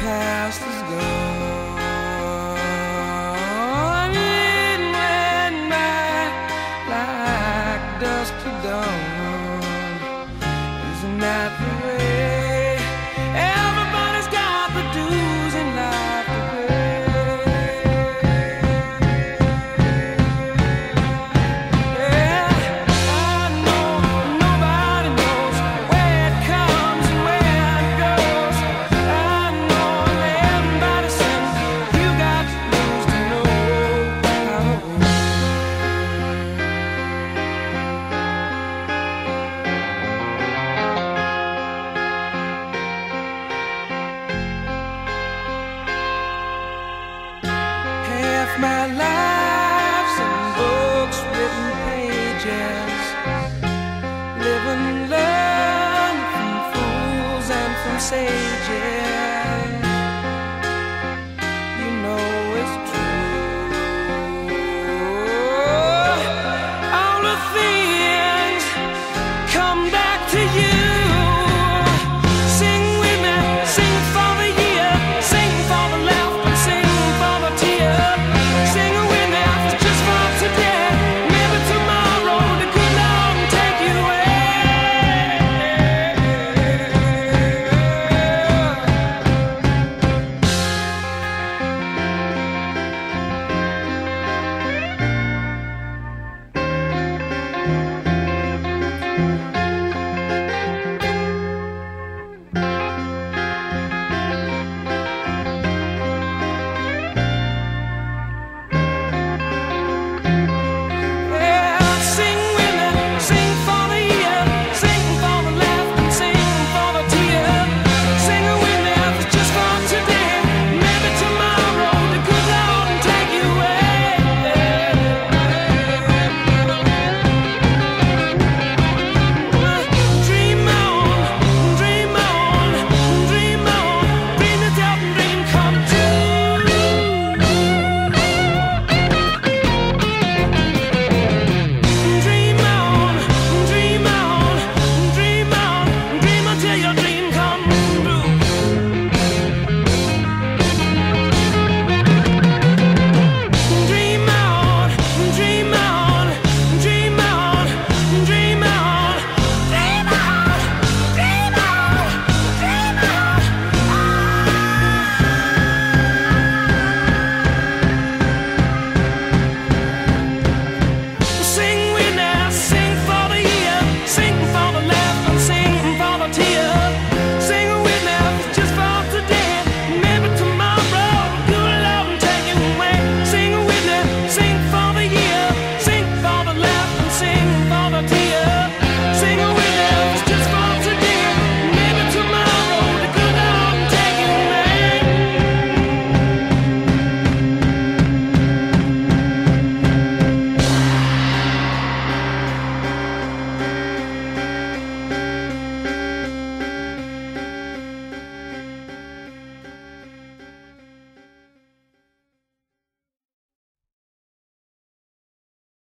past is gone. It went by like dust to dawn. my life some books written pages. Live and learn from fools and from sages. You know it's true. All the things come back to you. Sing with me sing